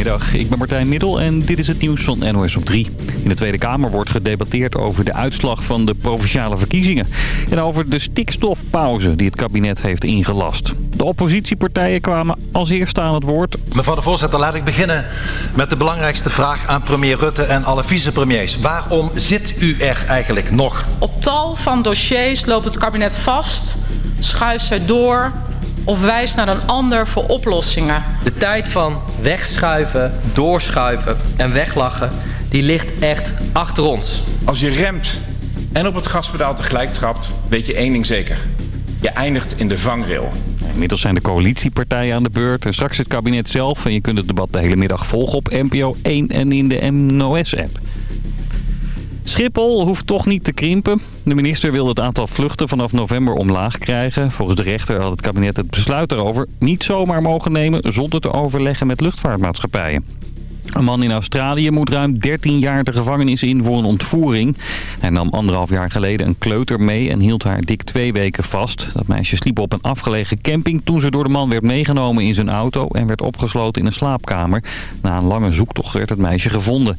Goedemiddag, ik ben Martijn Middel en dit is het nieuws van NOS op 3. In de Tweede Kamer wordt gedebatteerd over de uitslag van de provinciale verkiezingen. En over de stikstofpauze die het kabinet heeft ingelast. De oppositiepartijen kwamen als eerste aan het woord. Mevrouw de voorzitter, laat ik beginnen met de belangrijkste vraag aan premier Rutte en alle vicepremiers. Waarom zit u er eigenlijk nog? Op tal van dossiers loopt het kabinet vast, schuift zij door of wijst naar een ander voor oplossingen. De tijd van wegschuiven, doorschuiven en weglachen, die ligt echt achter ons. Als je remt en op het gaspedaal tegelijk trapt, weet je één ding zeker. Je eindigt in de vangrail. Inmiddels zijn de coalitiepartijen aan de beurt en straks het kabinet zelf. En je kunt het debat de hele middag volgen op NPO 1 en in de NOS-app. Schiphol hoeft toch niet te krimpen. De minister wil het aantal vluchten vanaf november omlaag krijgen. Volgens de rechter had het kabinet het besluit daarover niet zomaar mogen nemen... zonder te overleggen met luchtvaartmaatschappijen. Een man in Australië moet ruim 13 jaar de gevangenis in voor een ontvoering. Hij nam anderhalf jaar geleden een kleuter mee en hield haar dik twee weken vast. Dat meisje sliep op een afgelegen camping toen ze door de man werd meegenomen in zijn auto... en werd opgesloten in een slaapkamer. Na een lange zoektocht werd het meisje gevonden.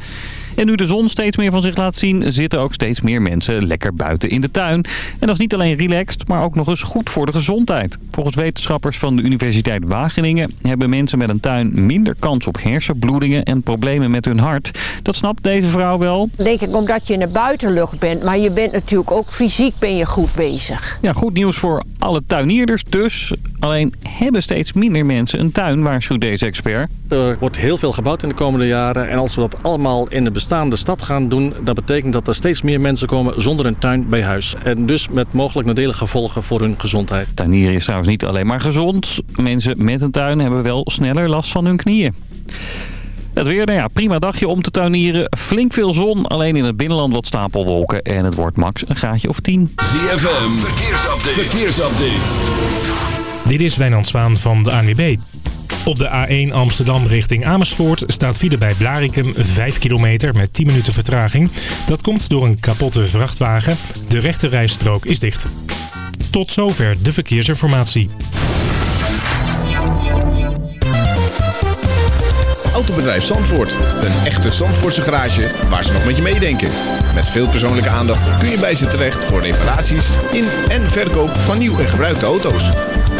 En nu de zon steeds meer van zich laat zien, zitten ook steeds meer mensen lekker buiten in de tuin. En dat is niet alleen relaxed, maar ook nog eens goed voor de gezondheid. Volgens wetenschappers van de Universiteit Wageningen hebben mensen met een tuin minder kans op hersenbloedingen en problemen met hun hart. Dat snapt deze vrouw wel. Denk ik omdat je in de buitenlucht bent, maar je bent natuurlijk ook fysiek ben je goed bezig. Ja, goed nieuws voor alle tuinierders dus. Alleen hebben steeds minder mensen een tuin, waarschuwt deze expert. Er wordt heel veel gebouwd in de komende jaren. En als we dat allemaal in de bestaande stad gaan doen... dat betekent dat er steeds meer mensen komen zonder een tuin bij huis. En dus met mogelijk nadelige gevolgen voor hun gezondheid. Tuinieren is trouwens niet alleen maar gezond. Mensen met een tuin hebben wel sneller last van hun knieën. Het weer, nou ja, prima dagje om te tuinieren. Flink veel zon, alleen in het binnenland wat stapelwolken. En het wordt max een graadje of 10. ZFM, verkeersupdate. verkeersupdate. Dit is Wijnand Zwaan van de ANWB. Op de A1 Amsterdam richting Amersfoort staat file bij Blarikum 5 kilometer met 10 minuten vertraging. Dat komt door een kapotte vrachtwagen. De rechte rijstrook is dicht. Tot zover de verkeersinformatie. Autobedrijf Zandvoort. Een echte Zandvoortse garage waar ze nog met je meedenken. Met veel persoonlijke aandacht kun je bij ze terecht voor reparaties in en verkoop van nieuw en gebruikte auto's.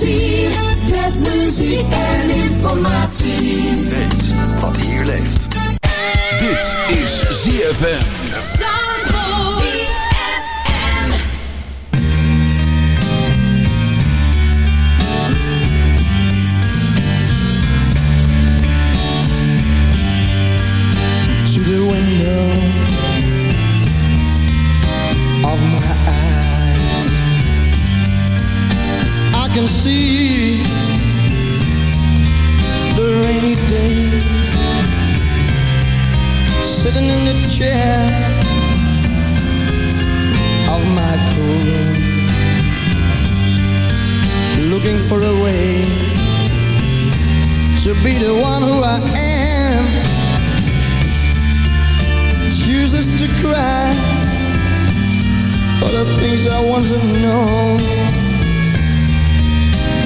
Luisterplezier. Met muziek en informatie. Weet wat hier leeft. Dit is ZFM. to the window can see the rainy day. Sitting in the chair of my cool looking for a way to be the one who I am. Chooses to cry for the things I once have known,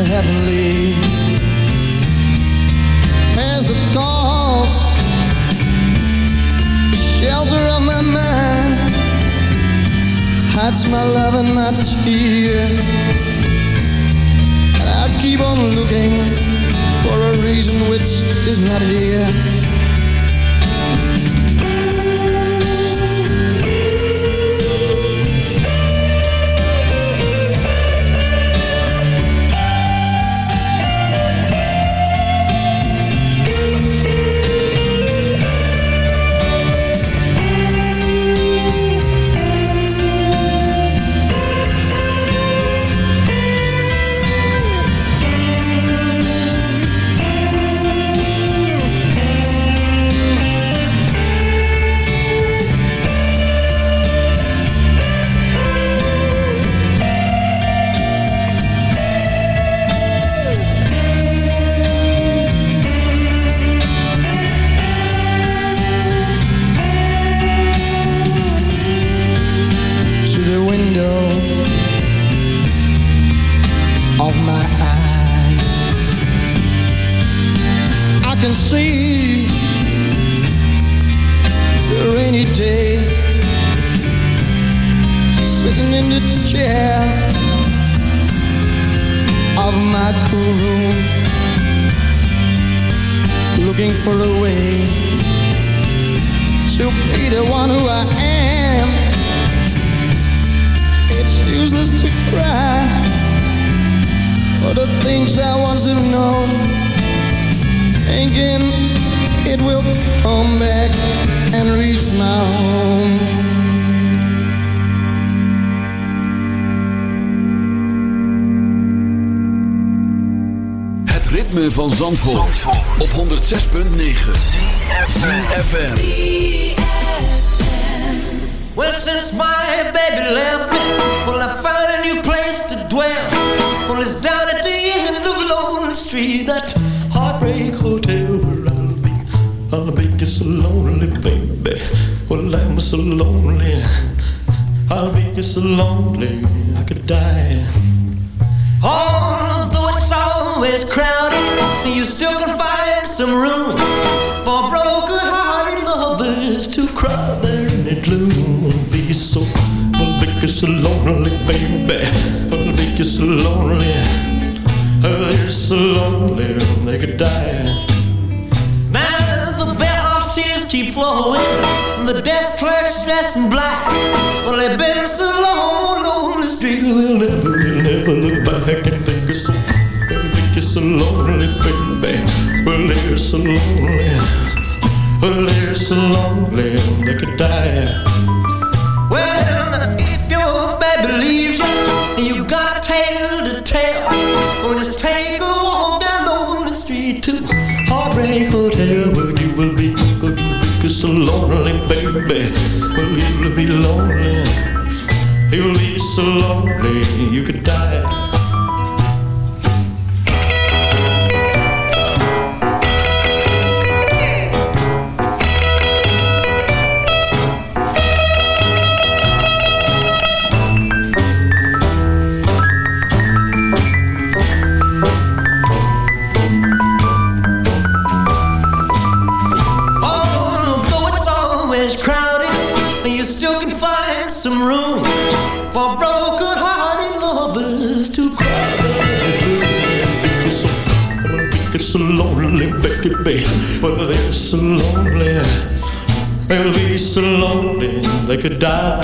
heavenly. As it calls shelter of my mind. Hides my love and my tear I keep on looking for a reason which is not here. Lonely, I could die. Although it's always crowded, you still can find some room for broken-hearted lovers to cry there in the gloom. I'll be so, I'll be just so lonely, baby. I'll be just so lonely. I'll be so lonely, they could die. Keep flowing. The desk clerk's dressed in black. Well, they've been so long on the street, they'll never, they'll never look back and think it's so, they'll think it's so lonely, baby. Well, they're so lonely. Well, they're so lonely, they could die. Well, if your baby leaves you, and you got a tale to tell, well, just take lonely, baby. Well, you'll be lonely. You'll be so lonely, you could die. So lonely, baby. Well, they're so they could die.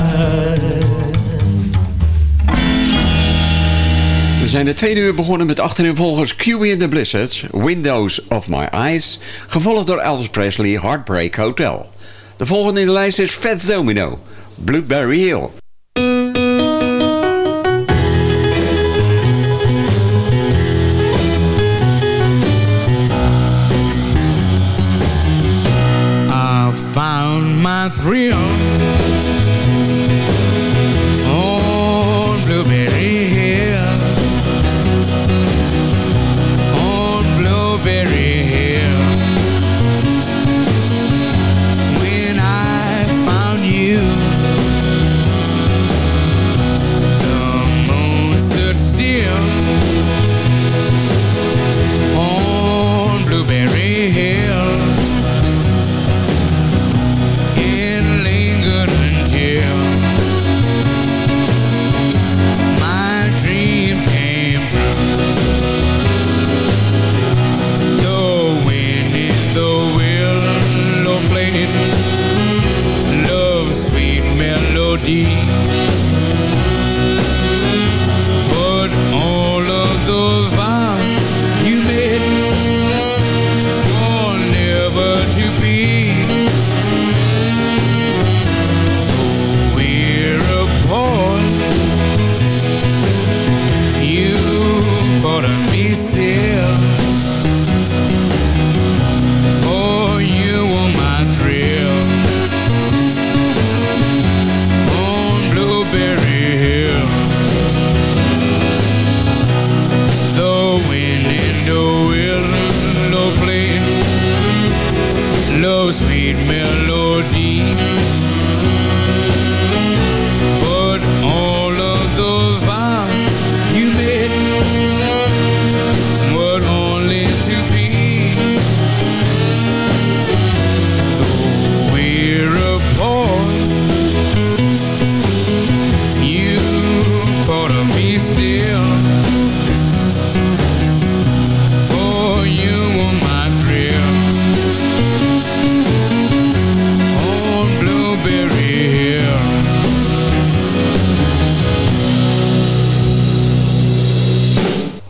We zijn de tweede uur begonnen met achtereenvolgens Q in the Blizzards, Windows of My Eyes, gevolgd door Elvis Presley, Heartbreak Hotel. De volgende in de lijst is Fats Domino, Blueberry Hill. Found my thrill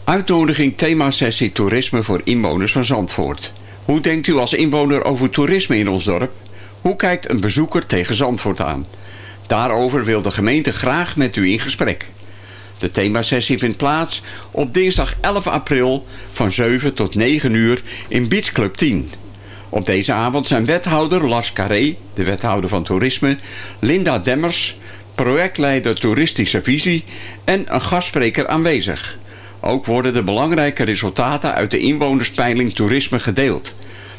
Uitnodiging thema-sessie toerisme voor inwoners van Zandvoort. Hoe denkt u als inwoner over toerisme in ons dorp? Hoe kijkt een bezoeker tegen Zandvoort aan? Daarover wil de gemeente graag met u in gesprek. De themasessie vindt plaats op dinsdag 11 april van 7 tot 9 uur in Beach Club 10. Op deze avond zijn wethouder Lars Carré, de wethouder van toerisme, Linda Demmers, projectleider toeristische visie en een gastspreker aanwezig. Ook worden de belangrijke resultaten uit de inwonerspeiling toerisme gedeeld.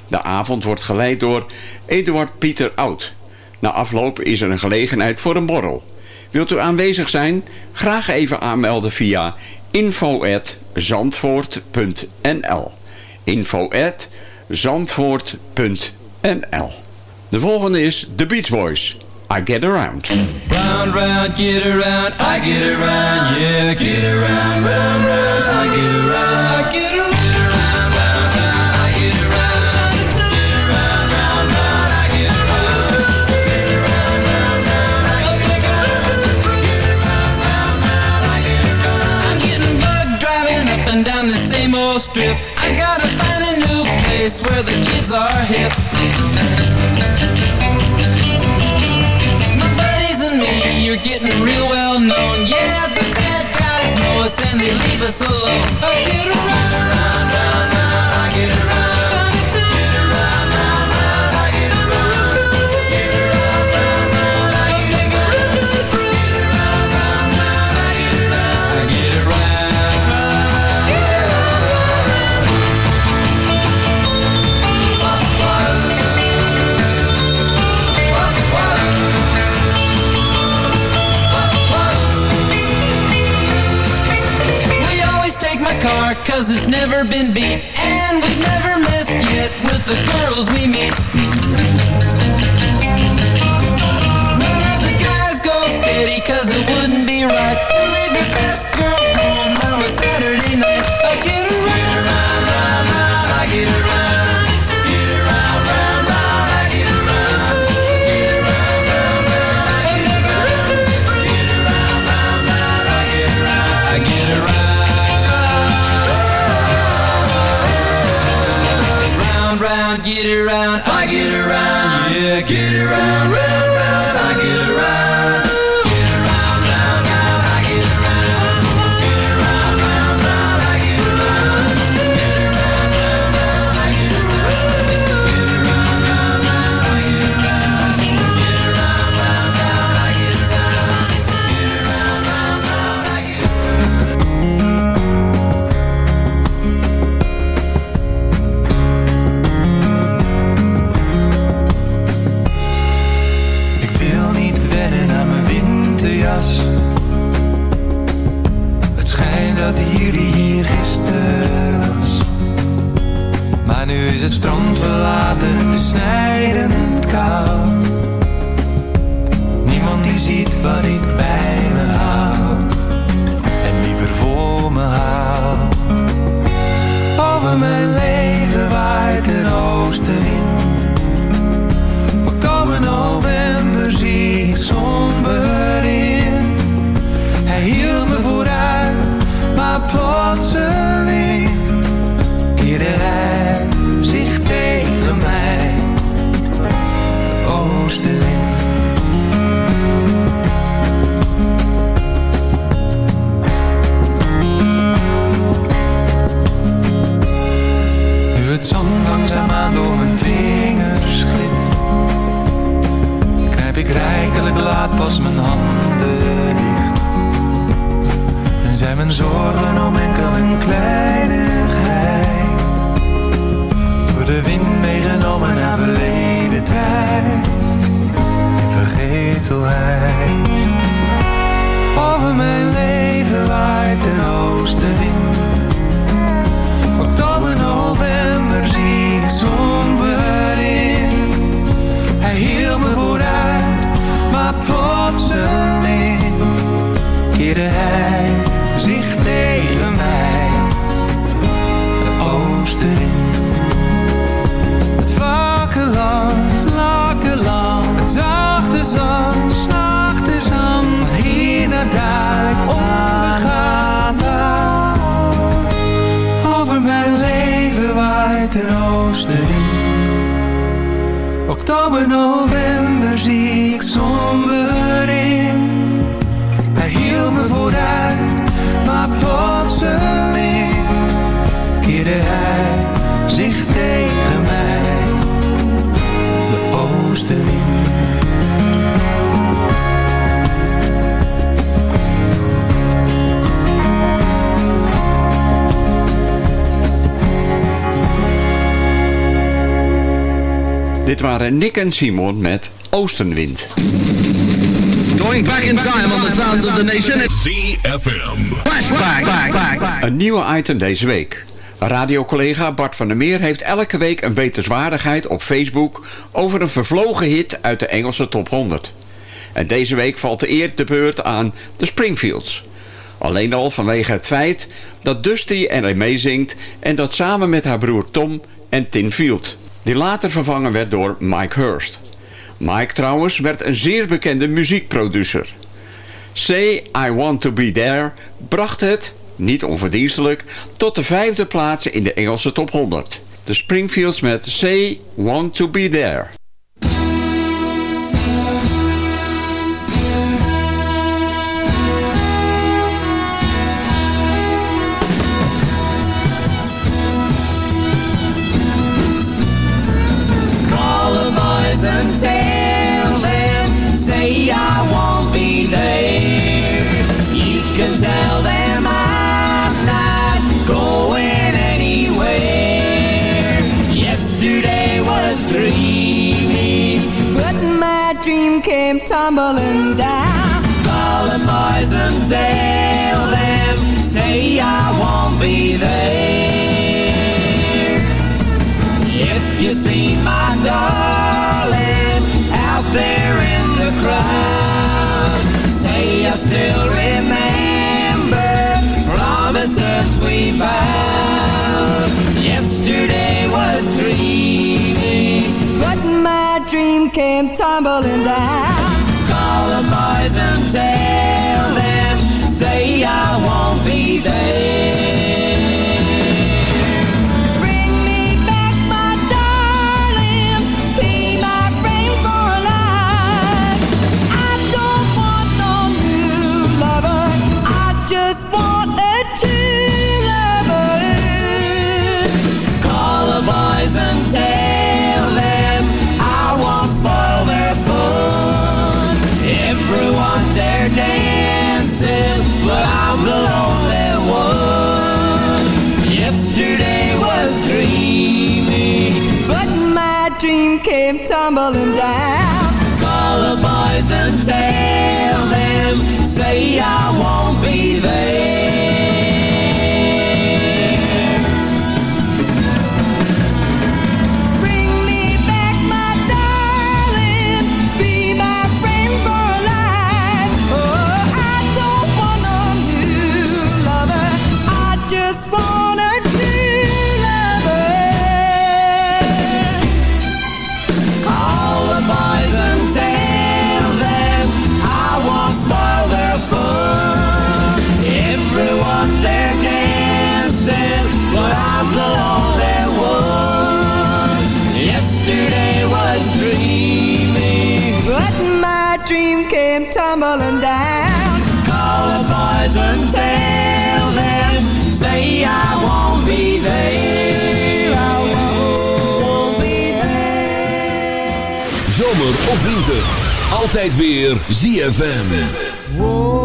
De avond wordt geleid door Eduard Pieter Oud. Na afloop is er een gelegenheid voor een borrel. Wilt u aanwezig zijn? Graag even aanmelden via info@zandvoort.nl. info@zandvoort.nl. De volgende is The Beach Boys. I Get Around. Round, round, get around, I get around, yeah, get around, round, round, I get around, I get around. Strip. I gotta find a new place where the kids are hip. My buddies and me, you're getting real well known. Yeah, the bad guys know us and they leave us alone. I get around, round, round, round, I get around. urban beat. Dit waren Nick en Simon met Oostenwind. Going back in time on the sounds of the nation. ZFM. Flashback. Een nieuwe item deze week. Radiocollega Bart van der Meer heeft elke week een wetenswaardigheid op Facebook... over een vervlogen hit uit de Engelse top 100. En deze week valt de eer de beurt aan de Springfields. Alleen al vanwege het feit dat Dusty er mee zingt... en dat samen met haar broer Tom en Tin Field... die later vervangen werd door Mike Hurst. Mike trouwens werd een zeer bekende muziekproducer. Say I Want To Be There bracht het, niet onverdienstelijk, tot de vijfde plaats in de Engelse top 100. De Springfields met Say Want To Be There. Came tumbling down. Call the boys and tell them, say I won't be there. If you see my darling out there in the crowd, say I still came tumbling down. Call the boys and tell them, say I won't be there. Tumbling down. Call the boys and tell them, say I won't be there. I won't be there. Zomer of winter, altijd weer ZFM. Oh,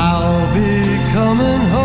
I'll be coming home.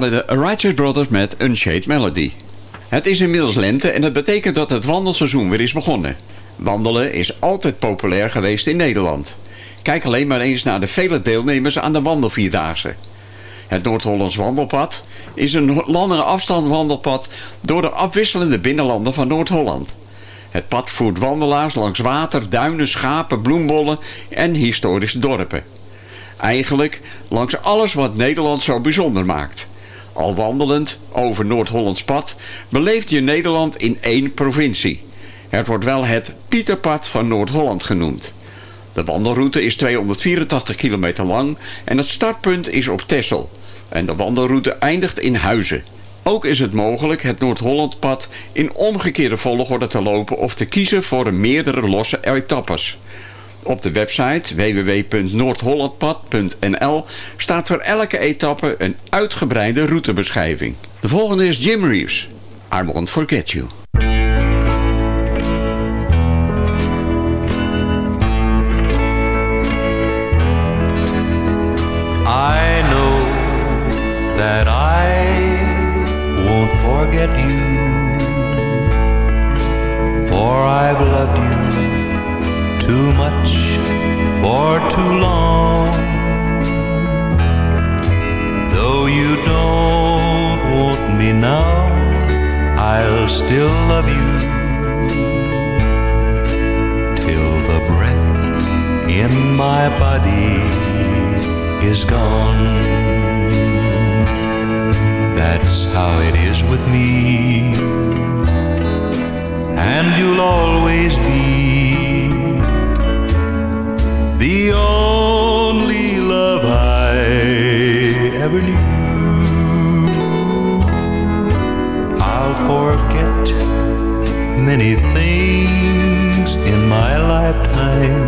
De Righteous Brothers met Unshade Melody. Het is inmiddels lente en dat betekent dat het wandelseizoen weer is begonnen. Wandelen is altijd populair geweest in Nederland. Kijk alleen maar eens naar de vele deelnemers aan de wandelvierdaagse. Het Noord-Hollands Wandelpad is een langere afstand wandelpad door de afwisselende binnenlanden van Noord-Holland. Het pad voert wandelaars langs water, duinen, schapen, bloembollen en historische dorpen. Eigenlijk langs alles wat Nederland zo bijzonder maakt. Al wandelend over Noord-Hollands pad beleeft je Nederland in één provincie. Het wordt wel het Pieterpad van Noord-Holland genoemd. De wandelroute is 284 kilometer lang en het startpunt is op Texel. En de wandelroute eindigt in Huizen. Ook is het mogelijk het Noord-Hollandpad in omgekeerde volgorde te lopen of te kiezen voor meerdere losse etappes. Op de website www.noordhollandpad.nl staat voor elke etappe een uitgebreide routebeschrijving. De volgende is Jim Reeves. I Won't Forget You. I know that I won't forget you, for I've loved you too much for too long. Though you don't want me now, I'll still love you till the breath in my body is gone. That's how it is with me. And you'll always be the only love I ever knew. I'll forget many things in my lifetime.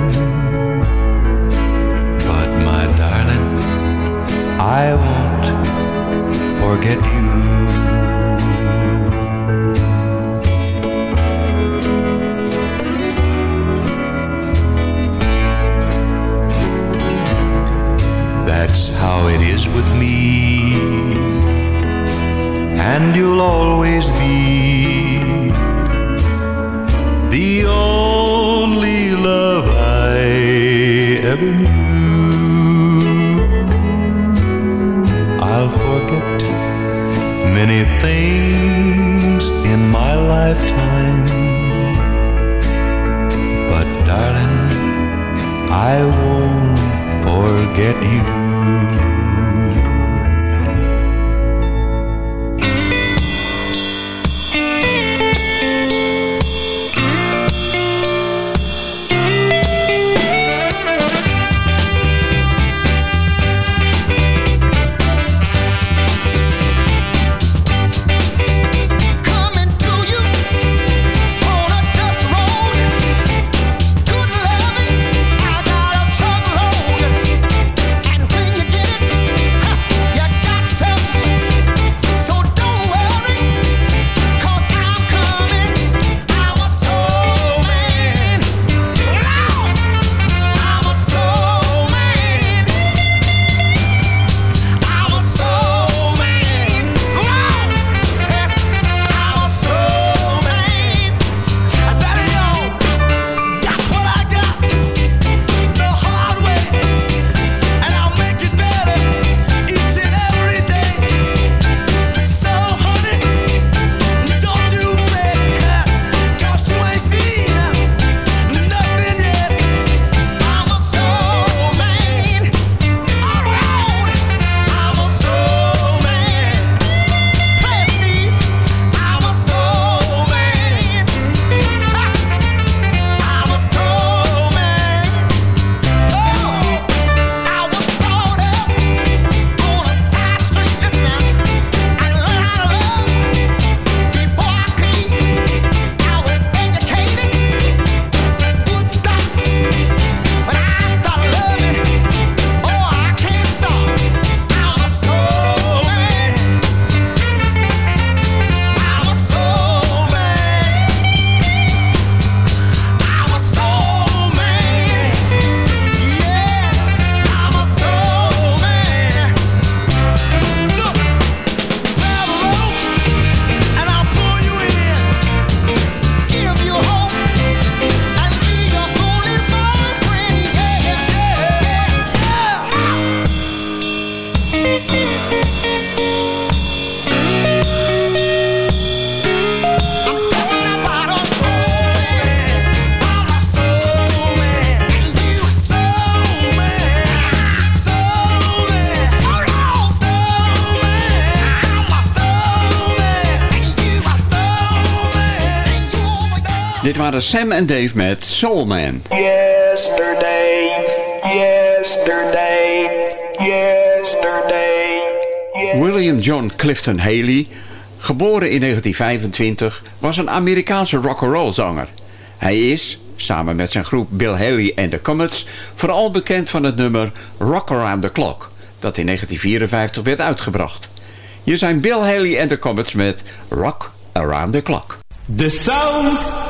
Sam en Dave met Soul Man. yesterday, yesterday, yesterday. William John Clifton Haley, geboren in 1925, was een Amerikaanse rock'n'roll zanger. Hij is, samen met zijn groep Bill Haley en the Comets, vooral bekend van het nummer Rock Around the Clock, dat in 1954 werd uitgebracht. Je zijn Bill Haley en The Comets met Rock Around the Clock. The sound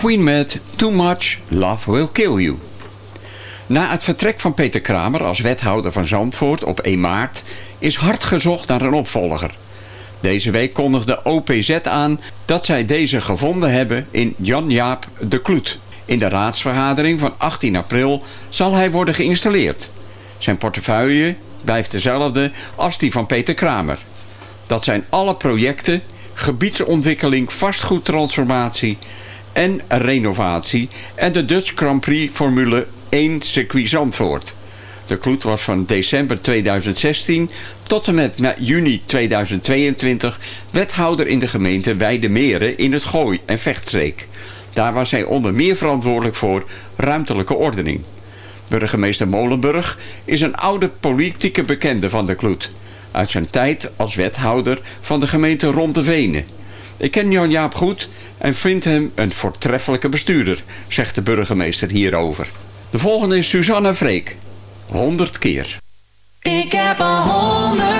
Queen met Too Much Love Will Kill You. Na het vertrek van Peter Kramer als wethouder van Zandvoort op 1 maart... is hard gezocht naar een opvolger. Deze week kondigde OPZ aan dat zij deze gevonden hebben in Jan-Jaap de Kloet. In de raadsvergadering van 18 april zal hij worden geïnstalleerd. Zijn portefeuille blijft dezelfde als die van Peter Kramer. Dat zijn alle projecten, gebiedsontwikkeling, vastgoedtransformatie en renovatie en de Dutch Grand Prix Formule 1 circuit Zandvoort. De Kloet was van december 2016 tot en met me- juni 2022 wethouder in de gemeente Weidemeren in het Gooi- en Vechtstreek. Daar was hij onder meer verantwoordelijk voor ruimtelijke ordening. Burgemeester Molenburg is een oude politieke bekende van de Kloet. Uit zijn tijd als wethouder van de gemeente Rond Venen. Ik ken Jan-Jaap goed en vind hem een voortreffelijke bestuurder, zegt de burgemeester hierover. De volgende is Suzanne Vreek. 100 keer. Ik heb al 100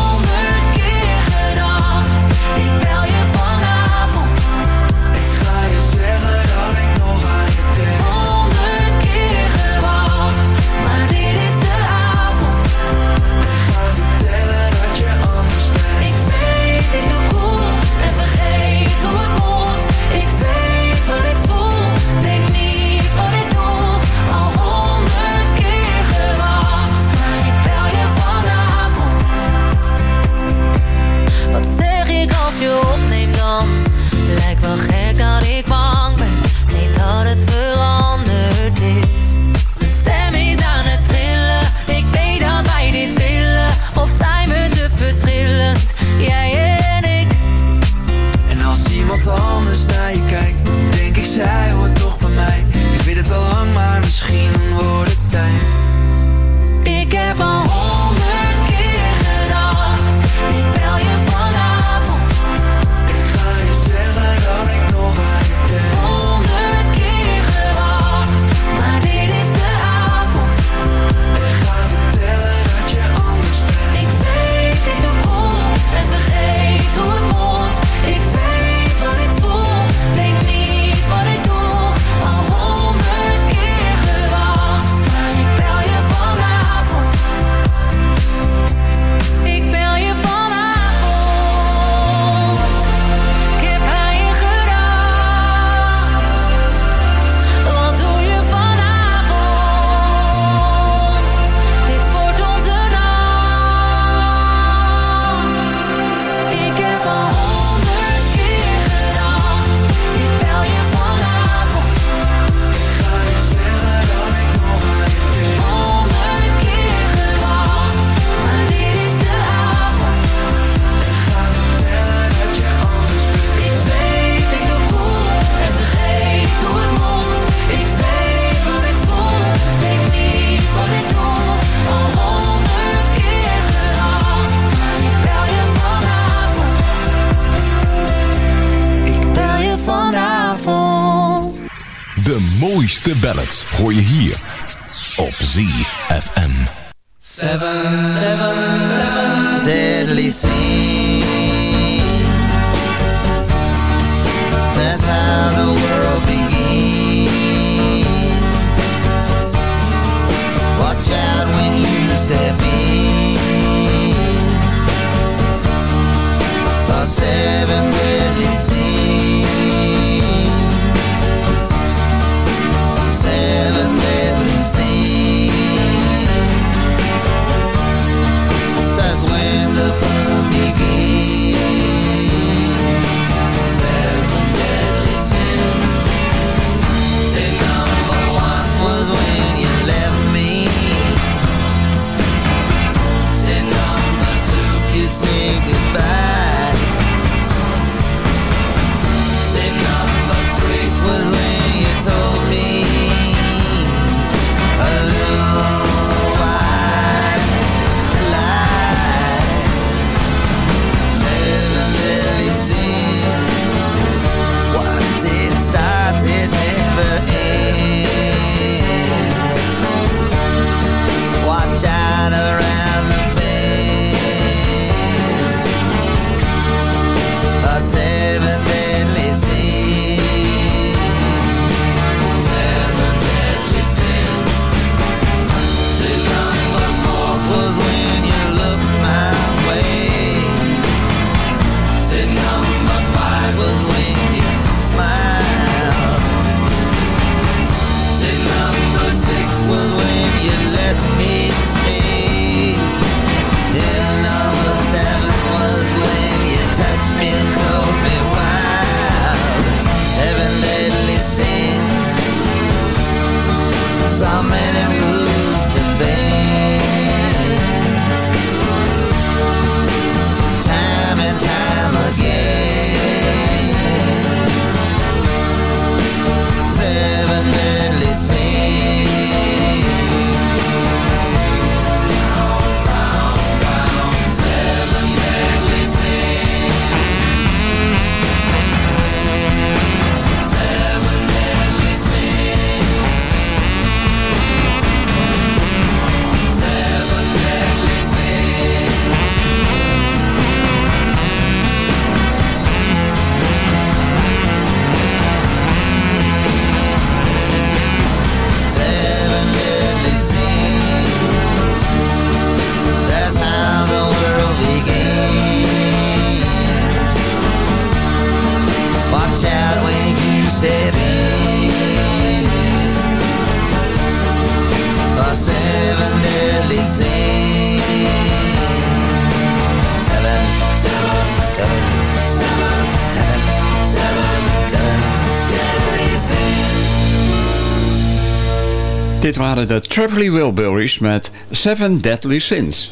waren de Traveling Wilburys met Seven Deadly Sins.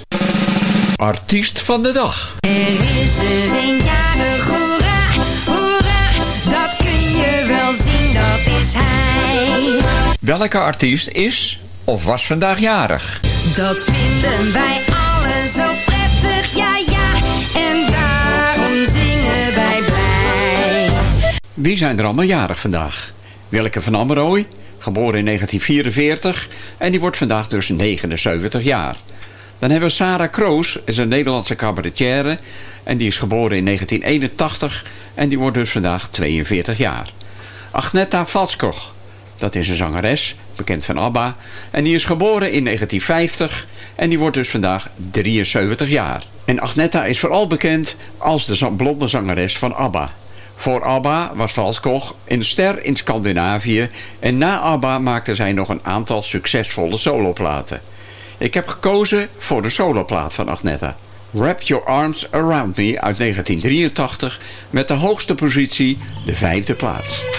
Artiest van de dag. Er is er een jarig, hoera, hoera, dat kun je wel zien, dat is hij. Welke artiest is of was vandaag jarig? Dat vinden wij allen zo prettig, ja ja, en daarom zingen wij blij. Wie zijn er allemaal jarig vandaag? Willeke van Ammerooy, geboren in 1944 en die wordt vandaag dus 79 jaar. Dan hebben we Sarah Kroos, is een Nederlandse cabaretière en die is geboren in 1981 en die wordt dus vandaag 42 jaar. Agneta Valskog, dat is een zangeres, bekend van ABBA, en die is geboren in 1950 en die wordt dus vandaag 73 jaar. En Agneta is vooral bekend als de blonde zangeres van ABBA. Voor ABBA was Valskog een ster in Scandinavië en na ABBA maakte zij nog een aantal succesvolle soloplaten. Ik heb gekozen voor de soloplaat van Agneta. Wrap Your Arms Around Me uit 1983 met de hoogste positie de vijfde plaats.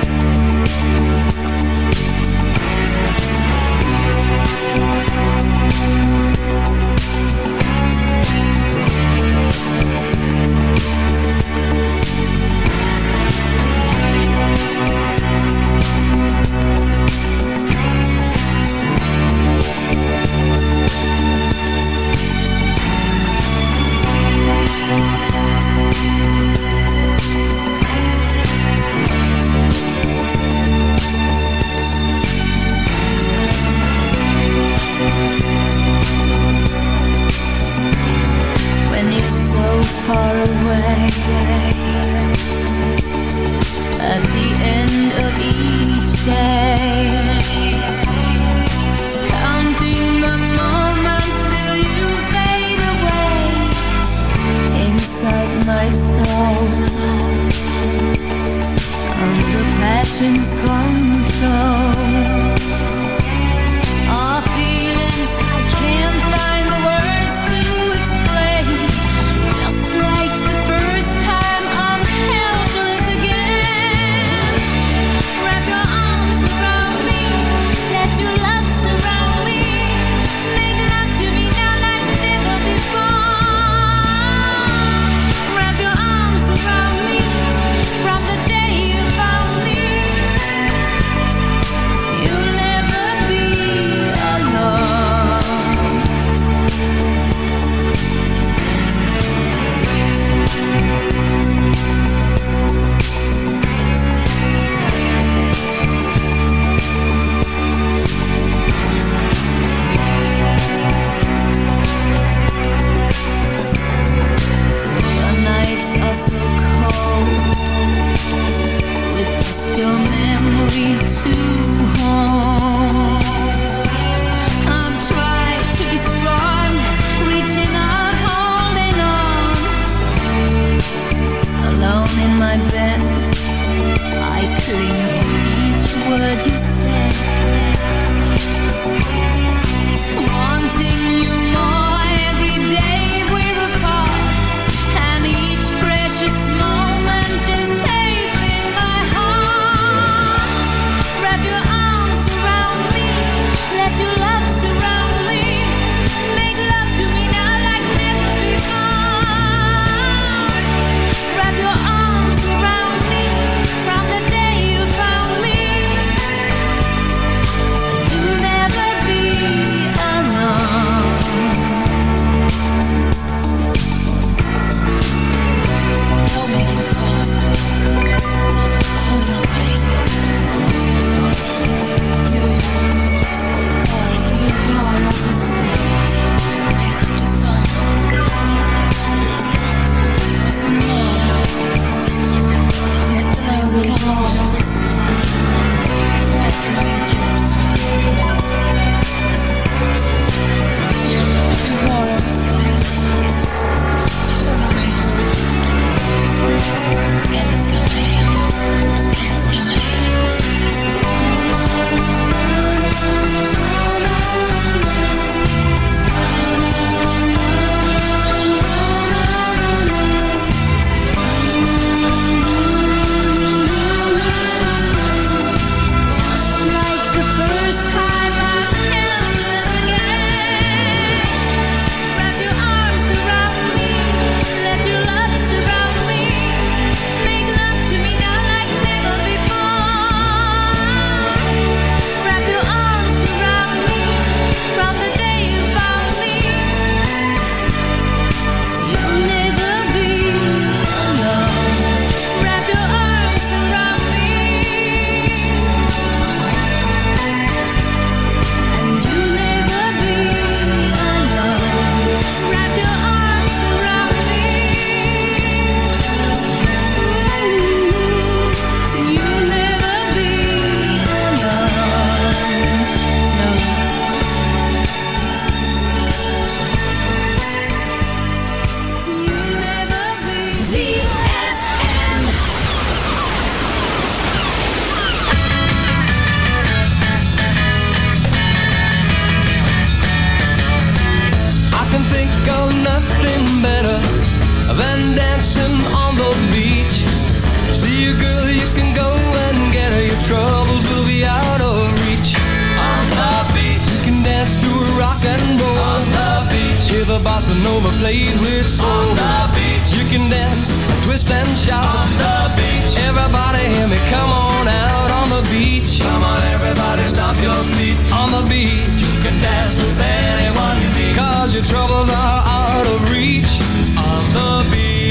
Nova played with soul. On the beach, you can dance, twist and shout. On the beach, everybody hear me, come on out on the beach. Come on, everybody, stomp your feet. On the beach, you can dance with anyone you meet. Cause your troubles are out of reach. On the beach.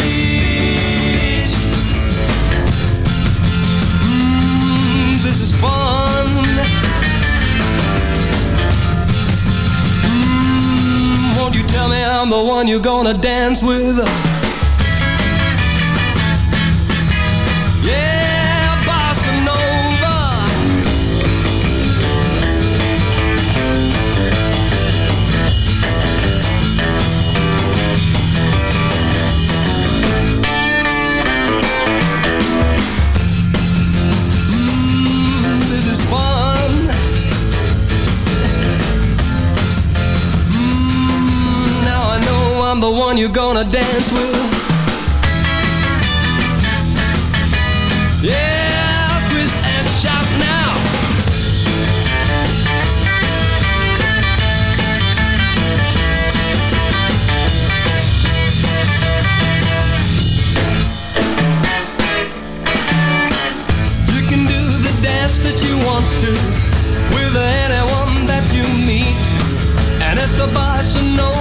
Mm, this is fun. You tell me I'm the one you're gonna dance with? The one you're gonna dance with. Yeah, twist and shout now. You can do the dance that you want to with anyone that you meet. And if the bossa nova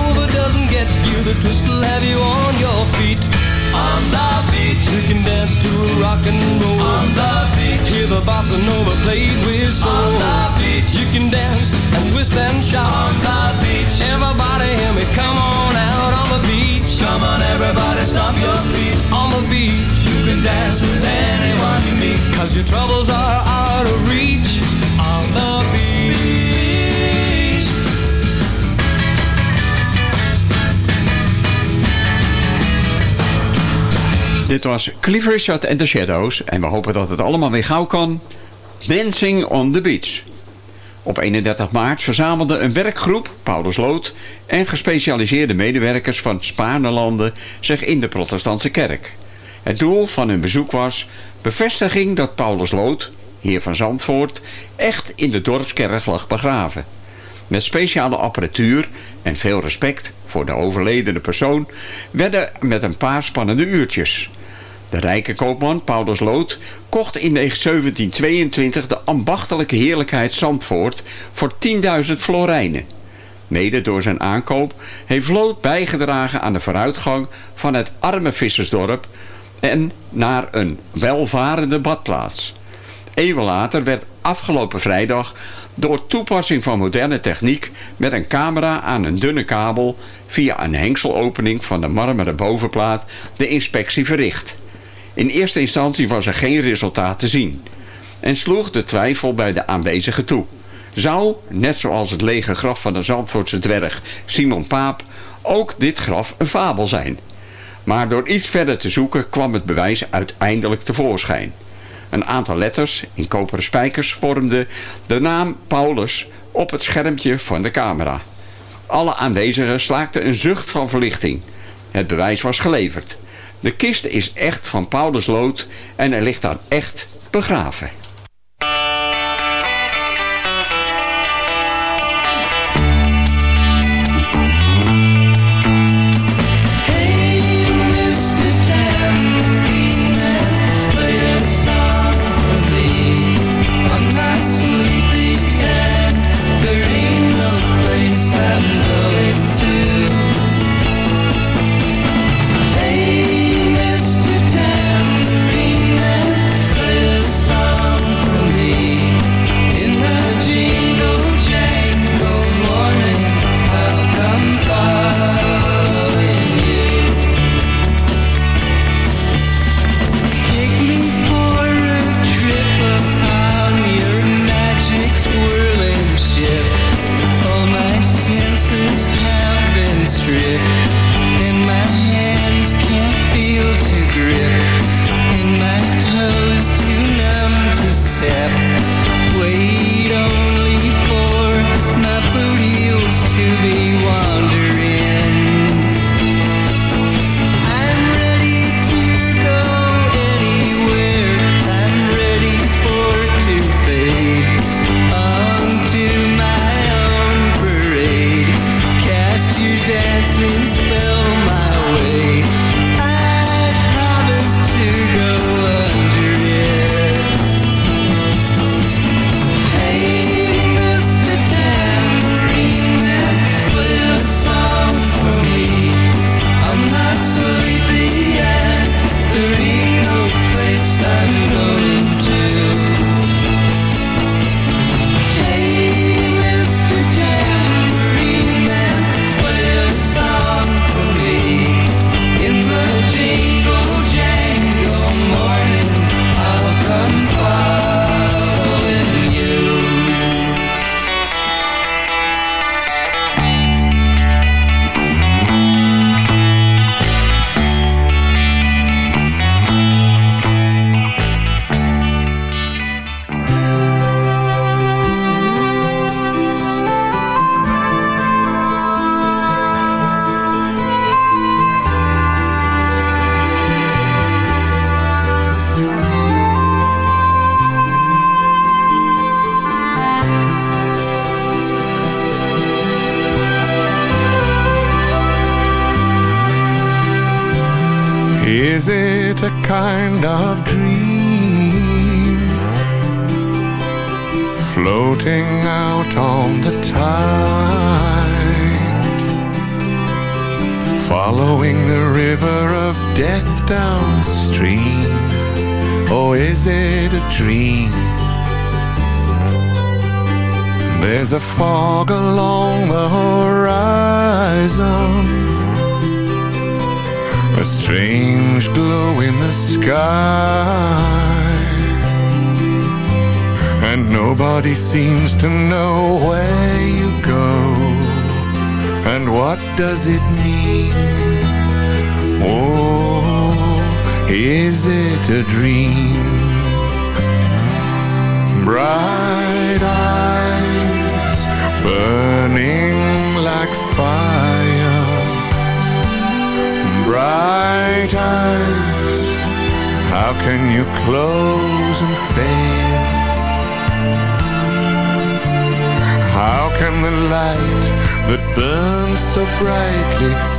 you, the have you on your feet. On the beach, you can dance to a rock and roll. On the beach, hear the bossa nova played with soul. On the beach, you can dance and twist and shout. On the beach, everybody hear me, come on out on the beach. Come on, everybody, stomp your feet. On the beach, you can dance with anyone you meet. Cause your troubles are out of reach. On the beach. Dit was Cliff Richard and the Shadows. En we hopen dat het allemaal weer gauw kan. Dancing on the Beach. Op 31 maart verzamelde een werkgroep, Paulus Lood... en gespecialiseerde medewerkers van Spaarnelanden zich in de protestantse kerk. Het doel van hun bezoek was bevestiging dat Paulus Lood, heer van Zandvoort... echt in de dorpskerk lag begraven. Met speciale apparatuur en veel respect voor de overledene persoon... werden met een paar spannende uurtjes... De rijke koopman Paulus Lood kocht in 1722 de ambachtelijke heerlijkheid Zandvoort voor 10.000 florijnen. Mede door zijn aankoop heeft Lood bijgedragen aan de vooruitgang van het arme vissersdorp en naar een welvarende badplaats. Eeuwen later werd afgelopen vrijdag door toepassing van moderne techniek met een camera aan een dunne kabel via een hengselopening van de marmeren bovenplaat de inspectie verricht. In eerste instantie was er geen resultaat te zien en sloeg de twijfel bij de aanwezigen toe. Zou, net zoals het lege graf van de Zandvoortse dwerg Simon Paap, ook dit graf een fabel zijn? Maar door iets verder te zoeken kwam het bewijs uiteindelijk tevoorschijn. Een aantal letters in koperen spijkers vormden de naam Paulus op het schermpje van de camera. Alle aanwezigen slaakten een zucht van verlichting. Het bewijs was geleverd. De kist is echt van Paulus Lood en hij ligt daar echt begraven.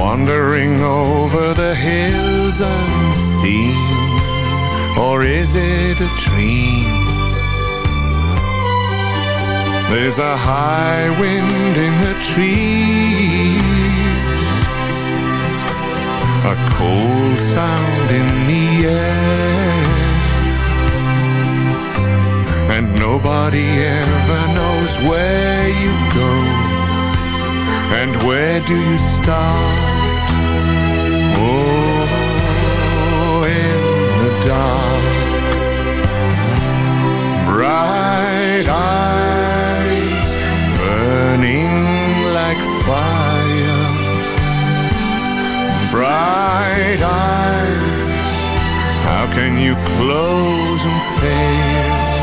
wandering over the hills unseen, or is it a dream? There's a high wind in the trees a cold sound in the air And nobody ever knows where you go And where do you start dark Bright eyes burning like fire bright eyes How can you close and fail?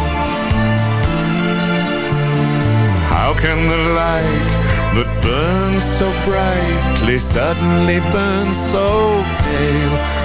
How can the light that burns so brightly Suddenly burn so pale?